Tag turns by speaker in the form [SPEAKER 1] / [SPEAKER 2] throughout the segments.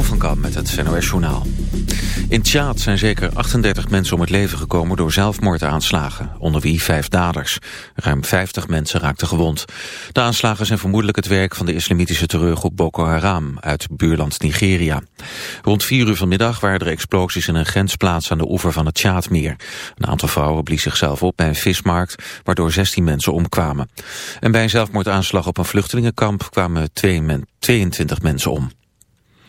[SPEAKER 1] Van Kam met het NOS Journaal. In Tjaad zijn zeker 38 mensen om het leven gekomen door zelfmoordaanslagen, onder wie vijf daders. Ruim 50 mensen raakten gewond. De aanslagen zijn vermoedelijk het werk van de islamitische terreurgroep Boko Haram uit buurland Nigeria. Rond 4 uur vanmiddag waren er explosies in een grensplaats aan de oever van het Tjaadmeer. Een aantal vrouwen blies zichzelf op bij een vismarkt, waardoor 16 mensen omkwamen. En bij een zelfmoordaanslag op een vluchtelingenkamp kwamen 22 mensen om.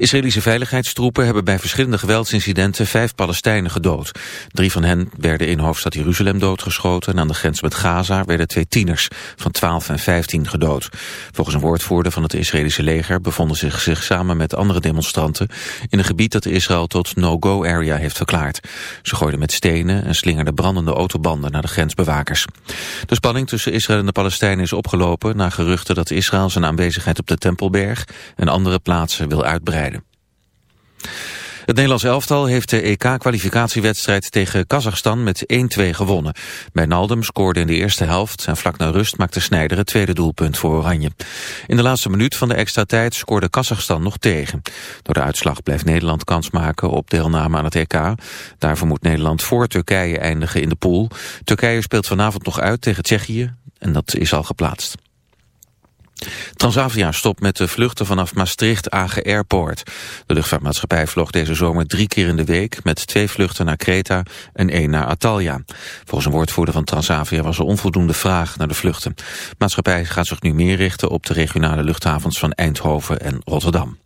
[SPEAKER 1] Israëlische veiligheidstroepen hebben bij verschillende geweldsincidenten vijf Palestijnen gedood. Drie van hen werden in hoofdstad Jeruzalem doodgeschoten en aan de grens met Gaza werden twee tieners van 12 en 15 gedood. Volgens een woordvoerder van het Israëlische leger bevonden ze zich samen met andere demonstranten in een gebied dat Israël tot no-go area heeft verklaard. Ze gooiden met stenen en slingerden brandende autobanden naar de grensbewakers. De spanning tussen Israël en de Palestijnen is opgelopen na geruchten dat Israël zijn aanwezigheid op de Tempelberg en andere plaatsen wil uitbreiden. Het Nederlands elftal heeft de EK-kwalificatiewedstrijd tegen Kazachstan met 1-2 gewonnen. Bij Naldum scoorde in de eerste helft en vlak na rust maakte Snijder het tweede doelpunt voor Oranje. In de laatste minuut van de extra tijd scoorde Kazachstan nog tegen. Door de uitslag blijft Nederland kans maken op deelname aan het EK. Daarvoor moet Nederland voor Turkije eindigen in de pool. Turkije speelt vanavond nog uit tegen Tsjechië en dat is al geplaatst. Transavia stopt met de vluchten vanaf Maastricht Agen Airport. De luchtvaartmaatschappij vloog deze zomer drie keer in de week... met twee vluchten naar Kreta en één naar Atalja. Volgens een woordvoerder van Transavia was er onvoldoende vraag naar de vluchten. De maatschappij gaat zich nu meer richten op de regionale luchthavens van Eindhoven en Rotterdam.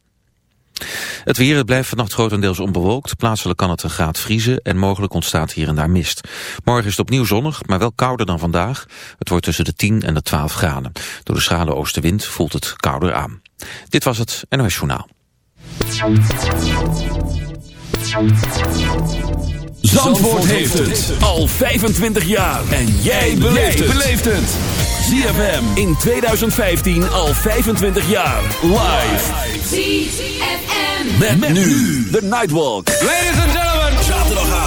[SPEAKER 1] Het weer het blijft vannacht grotendeels onbewolkt. Plaatselijk kan het een graad vriezen en mogelijk ontstaat hier en daar mist. Morgen is het opnieuw zonnig, maar wel kouder dan vandaag. Het wordt tussen de 10 en de 12 graden. Door de schrale oostenwind voelt het kouder aan. Dit was het NOS Journaal.
[SPEAKER 2] Zandvoort heeft het al 25 jaar. En jij beleeft het. ZFM in 2015 al 25 jaar. Live.
[SPEAKER 3] ZFM.
[SPEAKER 2] Met, met nu de Nightwalk.
[SPEAKER 4] Ladies and gentlemen.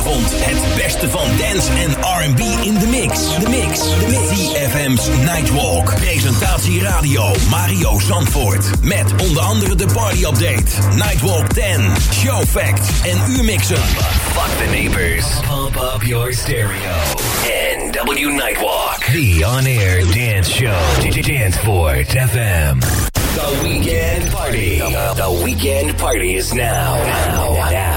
[SPEAKER 5] Zaterdagavond het beste van dance en R&B in de mix. De mix. De mix. ZFM's Nightwalk. Presentatie radio Mario Zandvoort. Met onder andere de party update. Nightwalk 10. Show facts en uurmixen. Fuck the neighbors. Pump up your stereo. NW Nightwalk. The on-air dance show. Danceport FM. The weekend party. The, the weekend party is now. Now. Now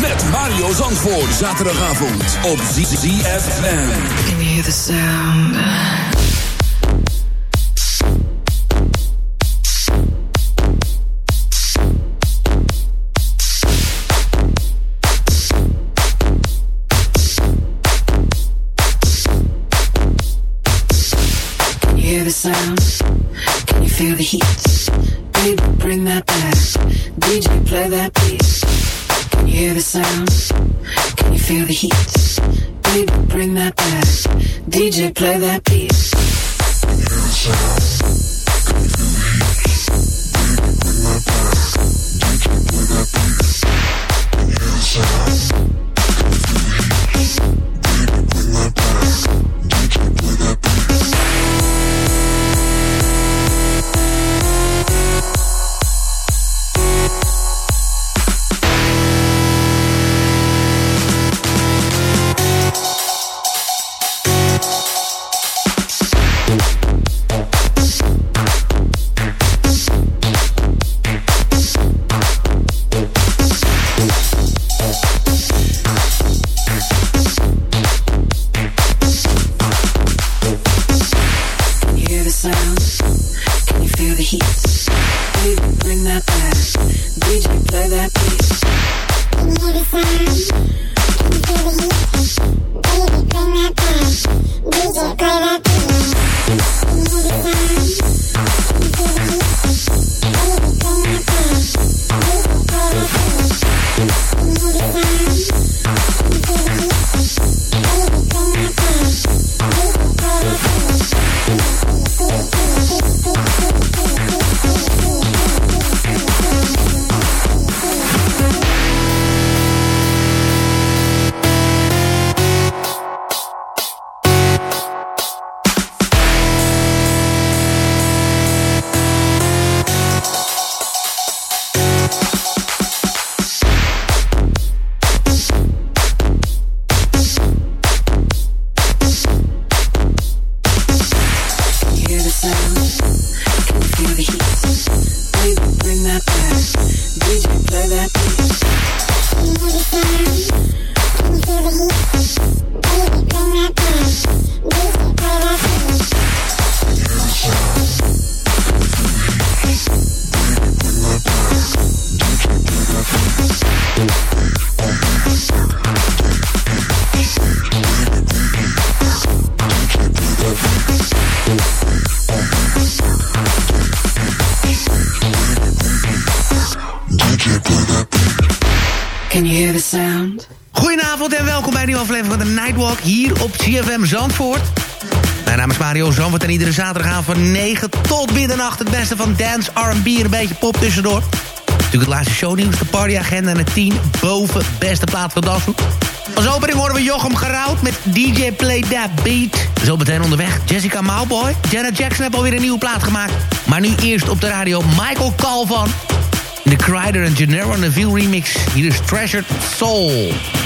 [SPEAKER 2] Met Mario Zandvoort. Zaterdagavond op ZFM.
[SPEAKER 6] Can you hear the sound? Can you hear the sound? Can you feel the heat? Baby, bring that back. DJ, play that beat. Can you hear the sound? Can you feel the heat? Baby, bring that back. DJ, play that beat. hear? Can you
[SPEAKER 7] feel the heat? Baby, bring that back. Play that beat? Can you feel the heat? Baby, bring that back. Play that beat? Can you
[SPEAKER 6] hear the sound?
[SPEAKER 4] Goedenavond en welkom bij een nieuwe aflevering van de Nightwalk hier op CFM Zandvoort. Mijn naam is Mario Zandvoort en iedere zaterdagavond van 9 tot middernacht... het beste van dance, R&B en een beetje pop tussendoor. Natuurlijk het laatste shownieuws, de partyagenda en het 10 boven beste plaat van dansgroep. Als opening horen we Jochem Geroud met DJ Play That Beat. Zo meteen onderweg Jessica Mauboy. Janet Jackson heeft alweer een nieuwe plaat gemaakt. Maar nu eerst op de radio Michael Calvan. De Crider en Gennaro Neville remix. Hier is Treasured Soul.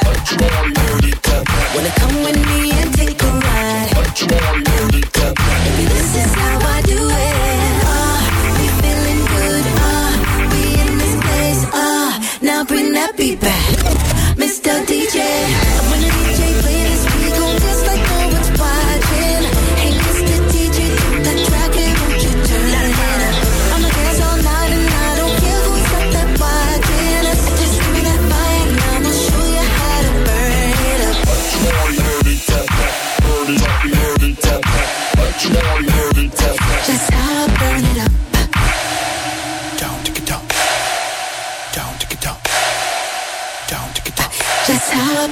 [SPEAKER 6] Come with me and take a ride? Baby, this is how I do it. Ah, we feeling good. Ah, we in this place. Ah, now bring that beat back, Mr. DJ.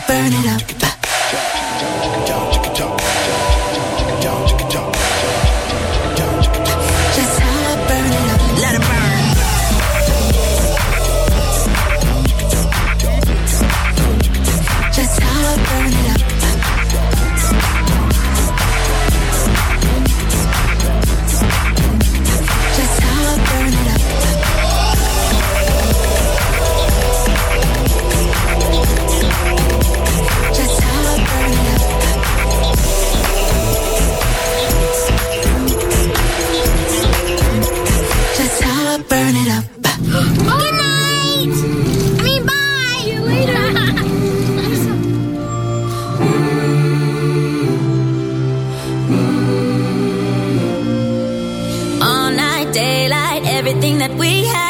[SPEAKER 6] burn it up. burn it up.
[SPEAKER 3] Good night. I mean, bye. See you later.
[SPEAKER 6] All night, daylight, everything that we had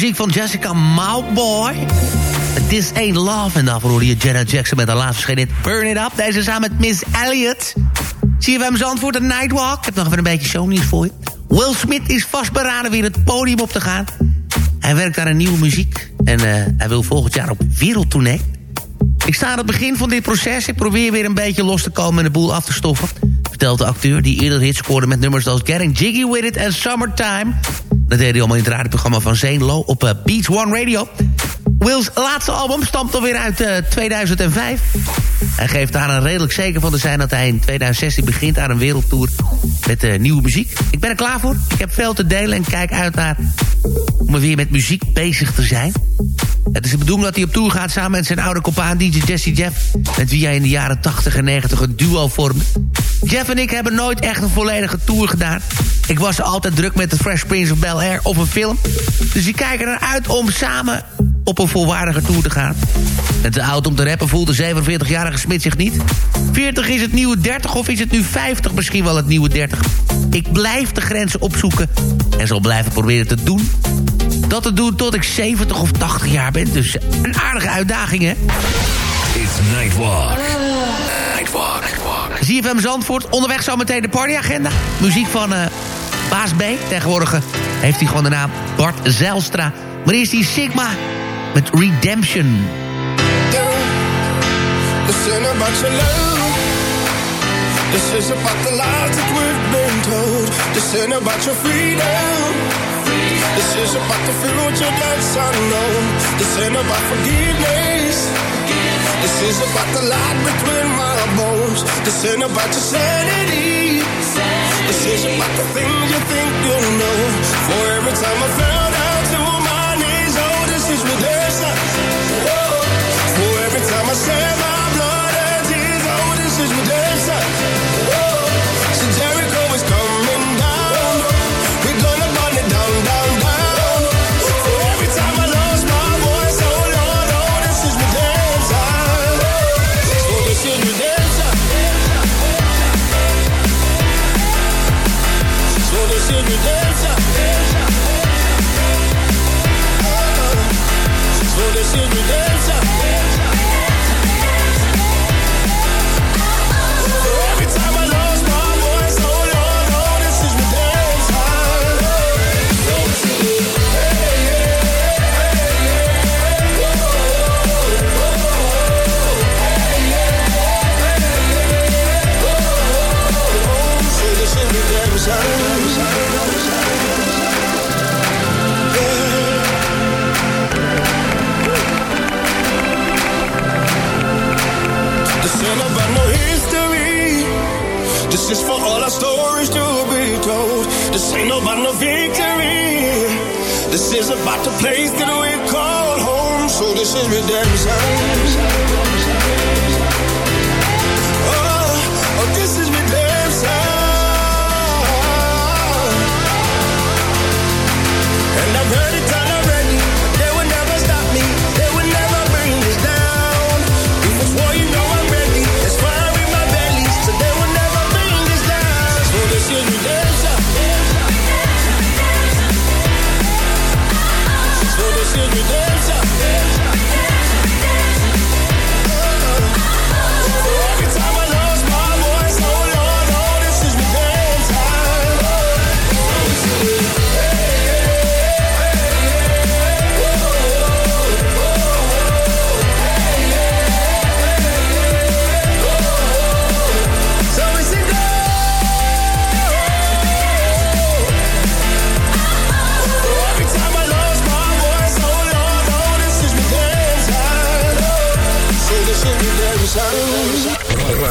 [SPEAKER 4] muziek van Jessica Mouthboy. This Ain't Love. En daarvoor hoorde je Janet Jackson met haar laatste verschenen Burn It Up. Deze samen met Miss Elliott. Zie je hem Zandvoort, de Nightwalk. Ik heb nog even een beetje shownieuws voor je. Will Smith is vastberaden weer het podium op te gaan. Hij werkt aan een nieuwe muziek. En uh, hij wil volgend jaar op wereldtournee. Ik sta aan het begin van dit proces. Ik probeer weer een beetje los te komen en de boel af te stoffen. Vertelt de acteur die eerder hits scoorde met nummers als Getting Jiggy With It en Summertime. Dat deed hij allemaal in het radioprogramma van Zane Low op uh, Beach One Radio. Will's laatste album stamt alweer uit uh, 2005. Hij geeft aan een redelijk zeker van te zijn dat hij in 2016 begint aan een wereldtour met uh, nieuwe muziek. Ik ben er klaar voor. Ik heb veel te delen en kijk uit naar om weer met muziek bezig te zijn. Het is de bedoeling dat hij op tour gaat samen met zijn oude compaan DJ Jesse Jeff... met wie hij in de jaren 80 en 90 een duo vormde. Jeff en ik hebben nooit echt een volledige tour gedaan. Ik was altijd druk met The Fresh Prince of Bel-Air of een film. Dus ik kijk er naar uit om samen op een volwaardige tour te gaan. Het te oud om te rappen voelt de 47-jarige Smit zich niet. 40 is het nieuwe 30 of is het nu 50 misschien wel het nieuwe 30? Ik blijf de grenzen opzoeken en zal blijven proberen te doen. Dat te doen tot ik 70 of 80 jaar ben. Dus een aardige uitdaging, hè?
[SPEAKER 5] It's Nightwalk. Nightwalk.
[SPEAKER 4] ZFM Zandvoort. Onderweg zometeen de partyagenda. Muziek van uh, Baas B. Tegenwoordig uh, heeft hij gewoon de naam Bart Zijlstra. Maar eerst die Sigma met Redemption.
[SPEAKER 8] Listen about your love. This is about the lies that we've been told. This ain't about your freedom. This is about the future that's unknown. This ain't about forgiveness. This is about the light between my bones. This ain't about your sanity. This is about the things you think you know. For every time I fell down to my knees, oh, this is redemption. Oh, for every time I said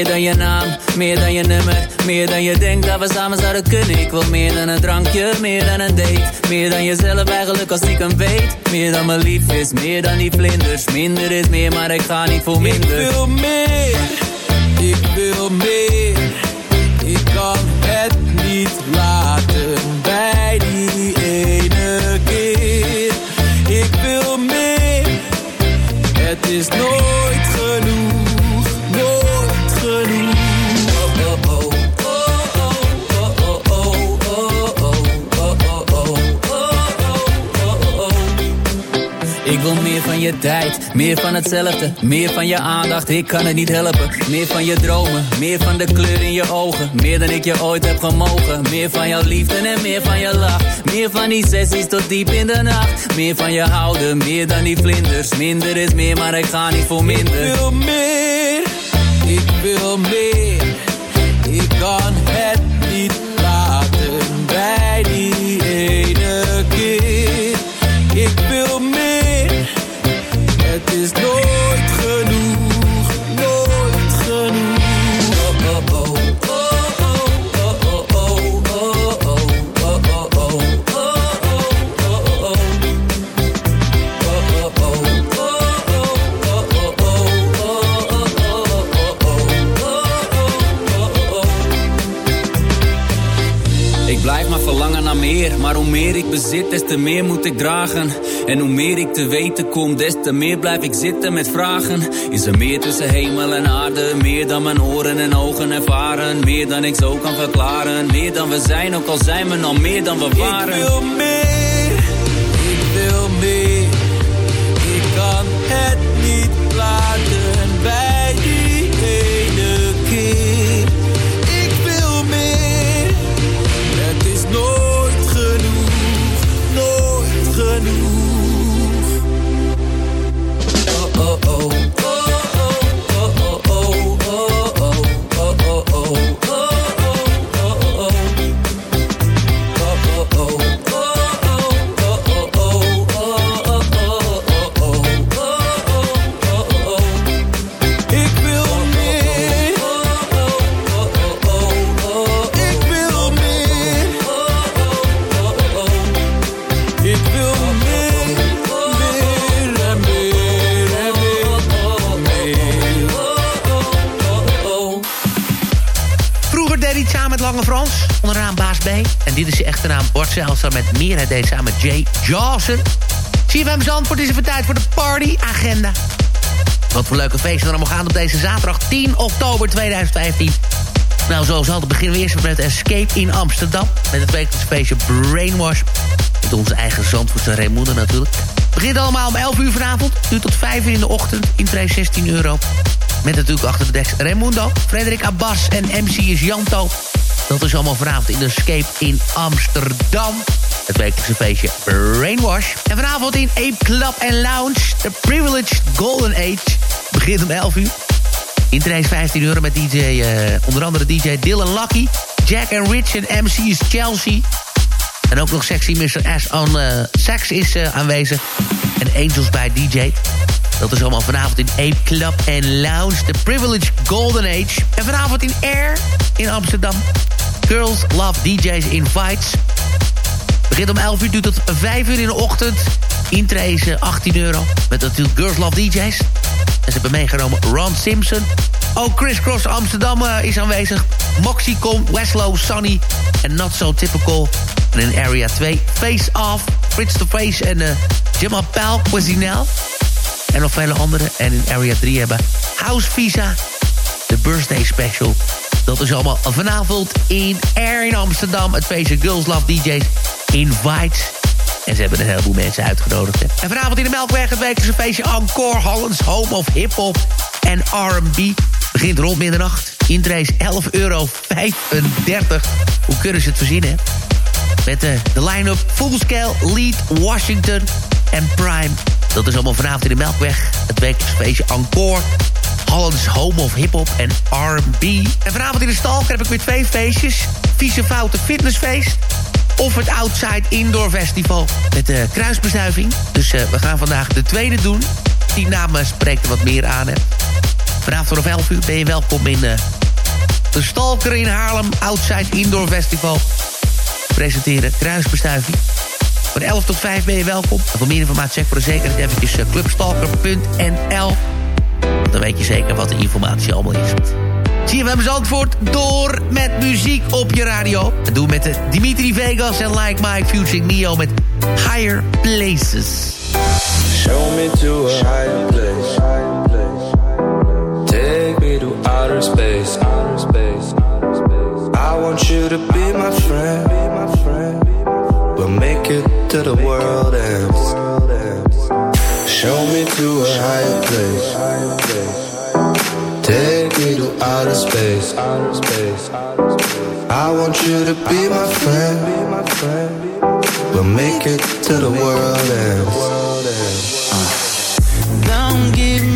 [SPEAKER 9] Meer dan je naam, meer dan je nummer. Meer dan je denkt dat we samen zouden kunnen. Ik wil meer dan een drankje, meer dan een date. Meer dan jezelf eigenlijk als ik hem weet. Meer dan mijn lief is, meer dan die vlinders. Minder is meer, maar ik ga niet voor minder. Ik wil meer, ik wil meer. Ik kan het niet laten bij die ene keer. Ik wil meer, het is nooit meer van je tijd, meer van hetzelfde, meer van je aandacht, ik kan het niet helpen. Meer van je dromen, meer van de kleur in je ogen, meer dan ik je ooit heb gemogen. Meer van jouw liefde en meer van je lach, meer van die sessies tot diep in de nacht. Meer van je houden, meer dan die vlinders, minder is meer, maar ik ga niet voor minder. Ik wil meer, ik wil meer, des te meer moet ik dragen. En hoe meer ik te weten kom, des te meer blijf ik zitten met vragen. Is er meer tussen hemel en aarde, meer dan mijn oren en ogen ervaren? Meer dan ik zo kan verklaren, meer dan we zijn, ook al zijn we al meer dan we waren. Ik wil meer, En
[SPEAKER 4] dit is zijn echte naam Bart Zijlstra met meer. Hij deed samen Jay Jawson. CFM Zandvoort is even tijd voor de party-agenda. Wat voor leuke feesten er allemaal gaan op deze zaterdag 10 oktober 2015. Nou, zoals altijd beginnen we eerst met Escape in Amsterdam. Met het wekelijkse feestje Brainwash. Met onze eigen Zandvoortse Raimundo natuurlijk. Begint allemaal om 11 uur vanavond. Duurt tot 5 uur in de ochtend. Intree 16 euro. Met natuurlijk achter de deks Raimundo, Frederik Abbas en MC is Janto. Dat is allemaal vanavond in de Escape in Amsterdam. Het wekelijkse feestje Brainwash. En vanavond in Ape Club and Lounge. The Privileged Golden Age. Begint om 11 uur. Intree is 15 euro met DJ, eh, onder andere DJ Dylan Lucky. Jack and Rich en MC is Chelsea. En ook nog sexy Mr. S on eh, sax is eh, aanwezig. En Angels bij DJ. Dat is allemaal vanavond in Ape Club en Lounge. The Privileged Golden Age. En vanavond in Air in Amsterdam. Girls Love DJs Invites. Begint om 11 uur, duurt tot 5 uur in de ochtend. Intree is eh, 18 euro. Met natuurlijk Girls Love DJs. En ze hebben meegenomen Ron Simpson. Ook Chris Cross Amsterdam eh, is aanwezig. Moxicon, Westlow, Sunny en Not So Typical. En in Area 2 Face Off, Fritz the Face en uh, Jamal Pal, Quazinel. En nog vele andere. En in Area 3 hebben House Visa, de Birthday Special. Dat is allemaal vanavond in Air in Amsterdam. Het feestje Girls Love DJs Invites. En ze hebben een heleboel mensen uitgenodigd. En vanavond in de Melkweg het wekelijkse feestje Encore Hollands Home of Hip Hop en R&B. Begint rond middernacht. Intree is 11,35 euro. Hoe kunnen ze het verzinnen? Met de, de line-up Full Scale, Lead, Washington en Prime. Dat is allemaal vanavond in de Melkweg. Het wekelijkse feestje Encore. Hollands Home of Hip Hop en R&B. En vanavond in de Stalker heb ik weer twee feestjes. Vieze Fouten Fitnessfeest. Of het Outside Indoor Festival. Met de kruisbestuiving. Dus eh, we gaan vandaag de tweede doen. Die naam eh, spreekt er wat meer aan. Hè. Vanavond vanaf 11 uur ben je welkom in eh, de Stalker in Haarlem. Outside Indoor Festival. Presenteren kruisbestuiving. Van 11 tot 5 ben je welkom. En voor meer informatie check voor de zekerheid eventjes uh, clubstalker.nl. Dan weet je zeker wat de informatie allemaal is. CFM Zandvoort door met muziek op je radio. Dat doen we met Dimitri Vegas en Like Mike Futuring Neo met Higher Places.
[SPEAKER 10] Show me to a higher place. Take me to outer space. I want you to be my friend. We'll make it to the world ends. Show me to a higher place. Take me to outer space. I want you to be my friend. We'll make it to the world ends. Uh.
[SPEAKER 11] Don't give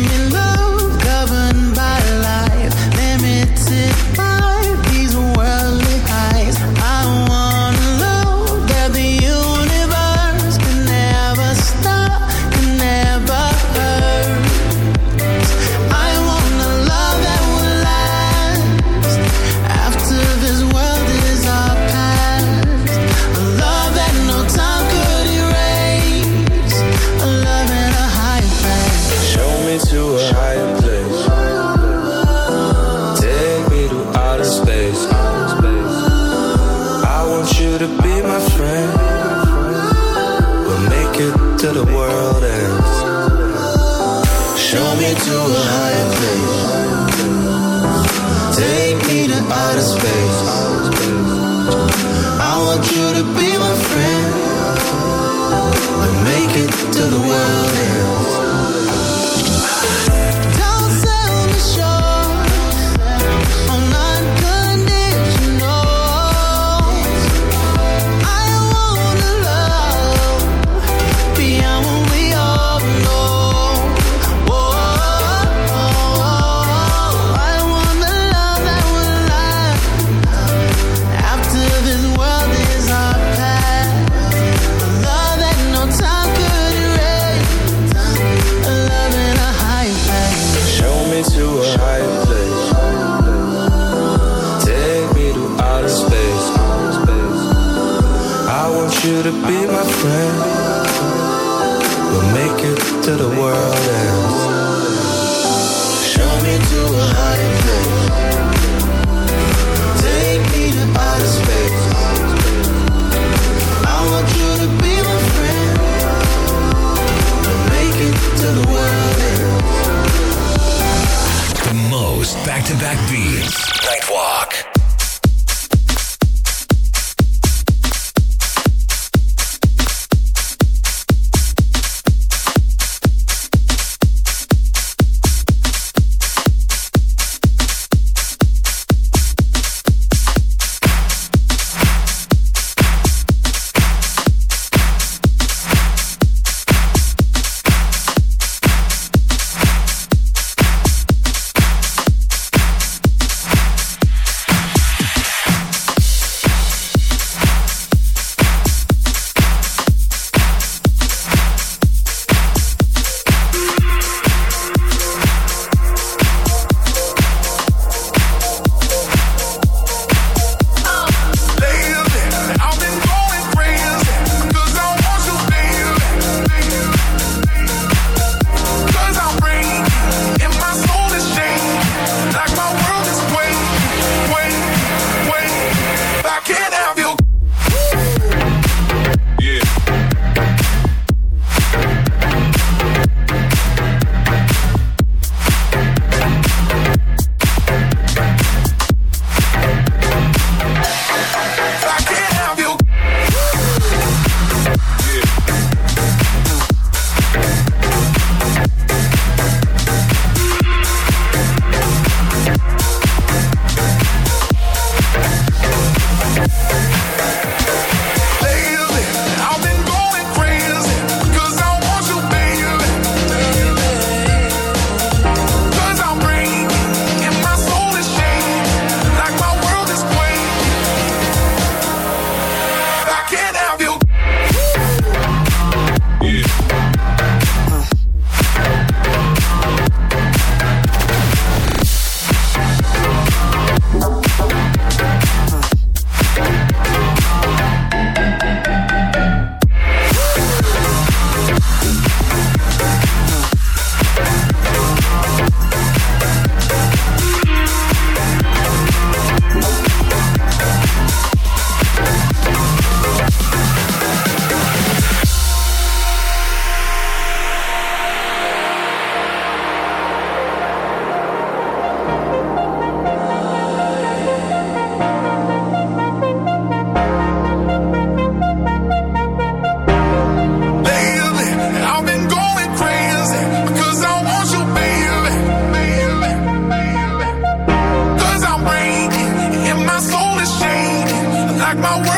[SPEAKER 10] my
[SPEAKER 4] way.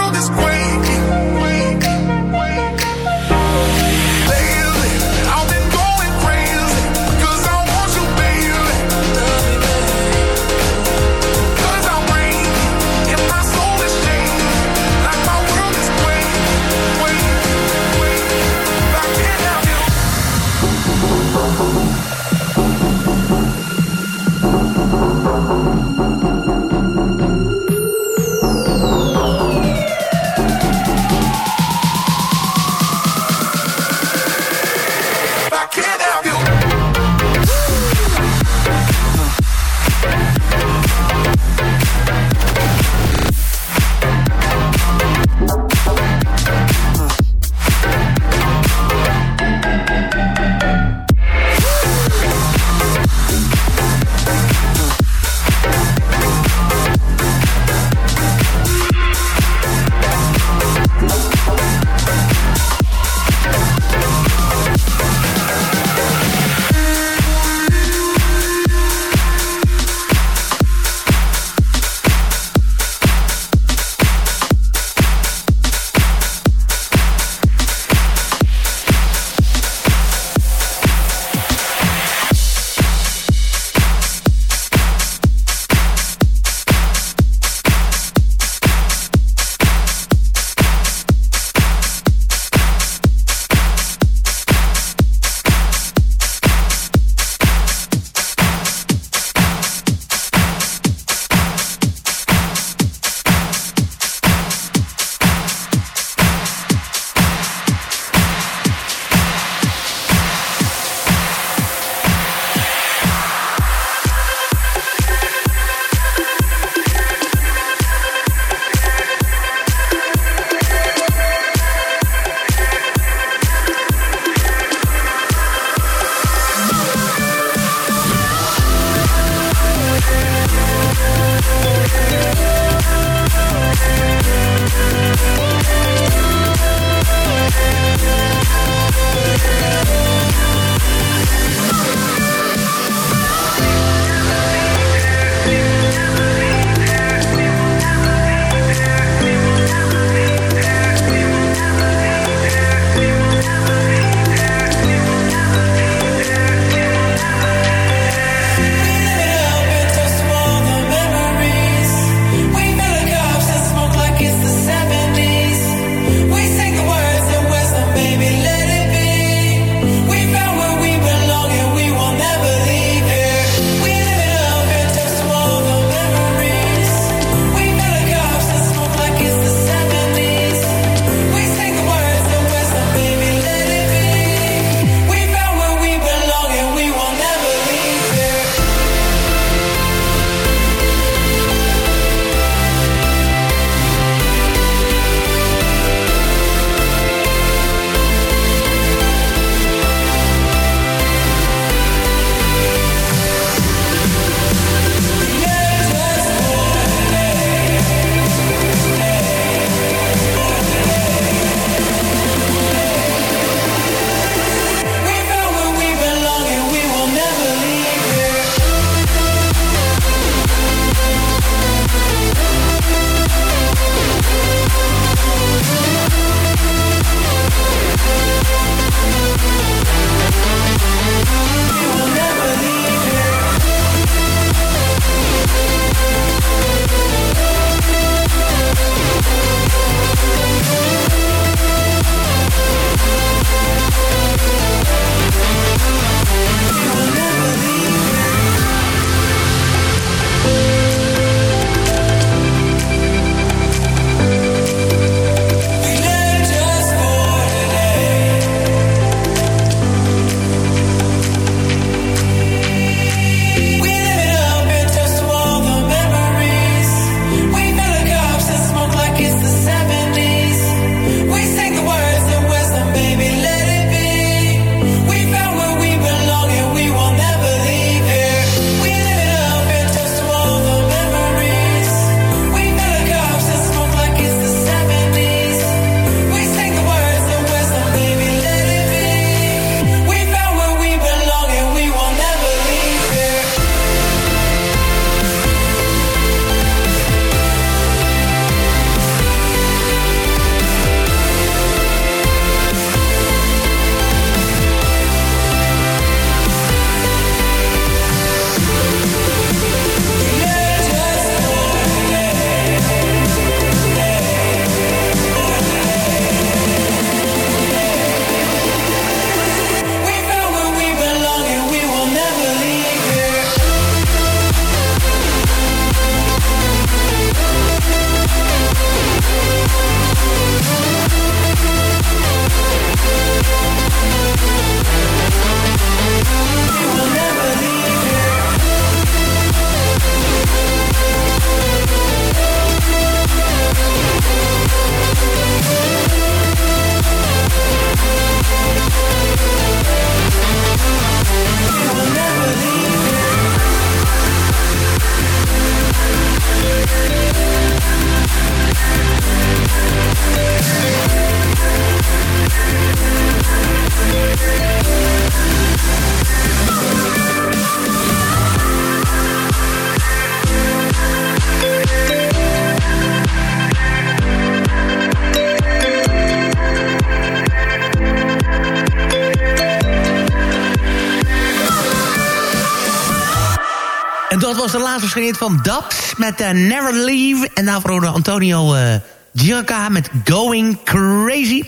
[SPEAKER 4] De van Dubs met uh, Never Leave. En daarvoor hoorde Antonio uh, Gianca met Going Crazy.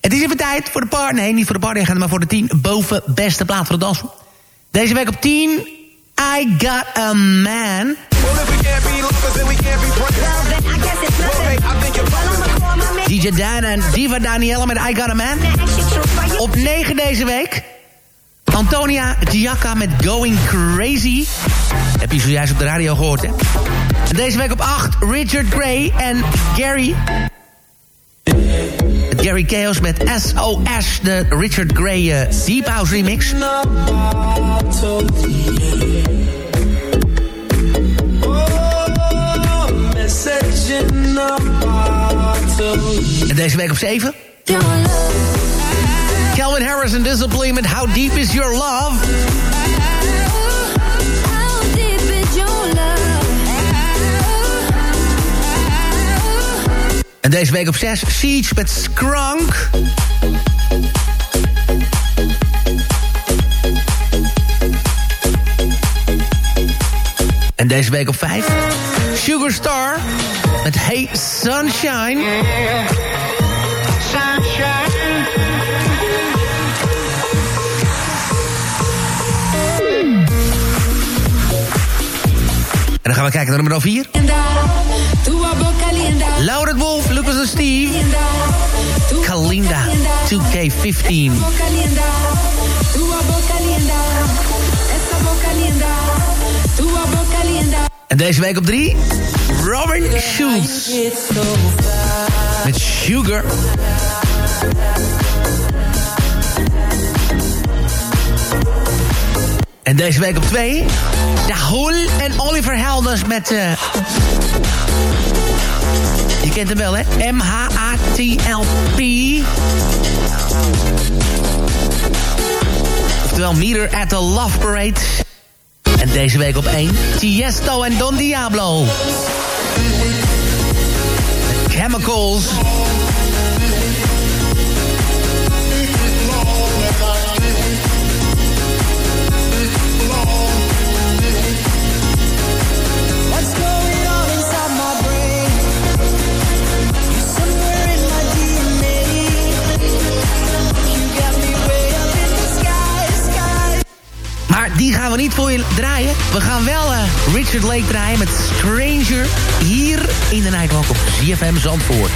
[SPEAKER 4] Het is even tijd voor de paar. Nee, niet voor de party, maar voor de 10 boven beste plaat voor de dans. Deze week op 10, I Got a Man. DJ Dan en Diva Daniela met I Got a Man. Op 9 deze week. Antonia Giacca met Going Crazy. Heb je zojuist op de radio gehoord, hè? Deze week op 8, Richard Gray en Gary. Gary Chaos met SOS, de Richard Gray uh, Deep House remix. En deze week op 7. Calvin Harris en Discipline met How Deep Is Your Love. En deze week op 6, Siege met Skrunk. En deze week op 5, Sugar Star met Hey Sunshine. Sunshine. En dan gaan we kijken naar nummer 4. Laurent Wolf, Lucas en Steve. Kalinda, 2K15. En deze week op 3, Robin Schulz. Met Sugar. En deze week op 2, Dahul en Oliver Helders met... Uh, je kent hem wel, hè? M-H-A-T-L-P. Oftewel Meter at the Love Parade. En deze week op 1, Tiesto en Don Diablo. Chemicals. Die gaan we niet voor je draaien. We gaan wel uh, Richard Lake draaien met Stranger hier in de Nightwalk op ZFM Zandvoort.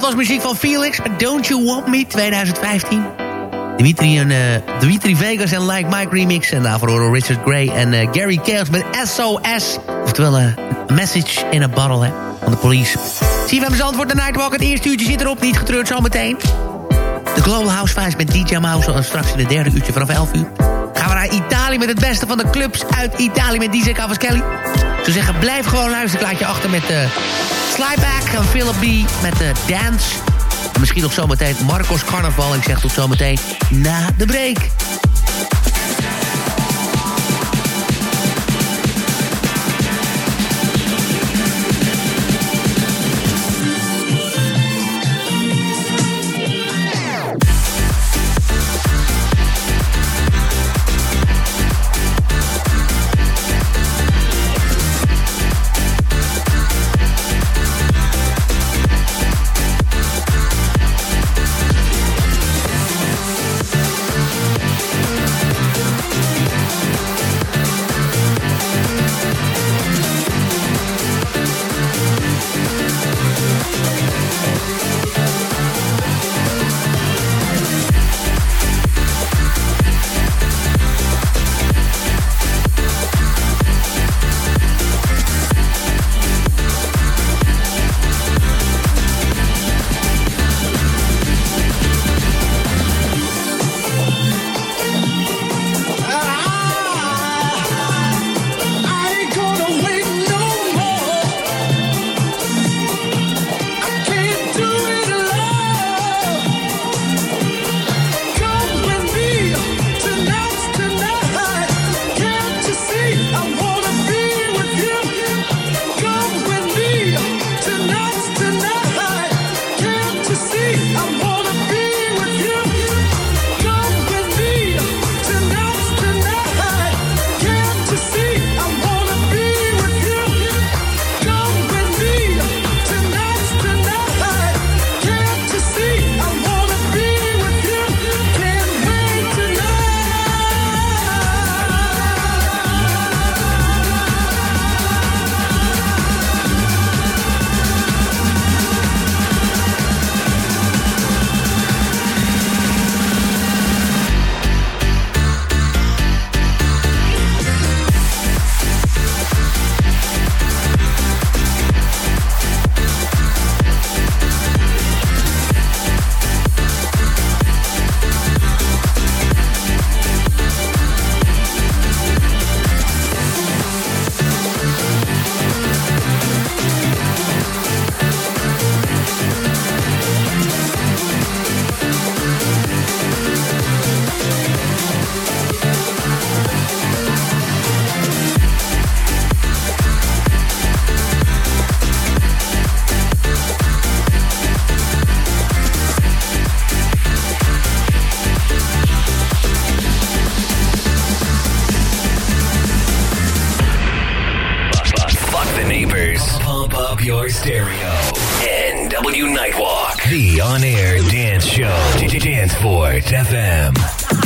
[SPEAKER 12] Dat was muziek van Felix Don't You Want Me 2015. Dimitri, en, uh, Dimitri Vegas en Like Mike remix. En daarvoor horen Richard Gray en uh, Gary Chaos met SOS. Oftewel, uh, a message in a bottle van de police. Hem antwoord de Nightwalk. Het eerste uurtje zit erop, niet getreurd zometeen. De Global House Vibes met DJ Mouse. Straks in het derde uurtje vanaf 11 uur. Met het beste van de clubs uit Italië met DJ Cavaschelli. Ze zeggen, blijf gewoon luisteren. Ik laat je achter met uh, Slyback en Philip B met de Dance. En misschien nog zometeen Marcos Carnaval. Ik zeg tot zometeen na de break.
[SPEAKER 2] up your stereo. NW Nightwalk, the on-air dance show. Dance Fort FM.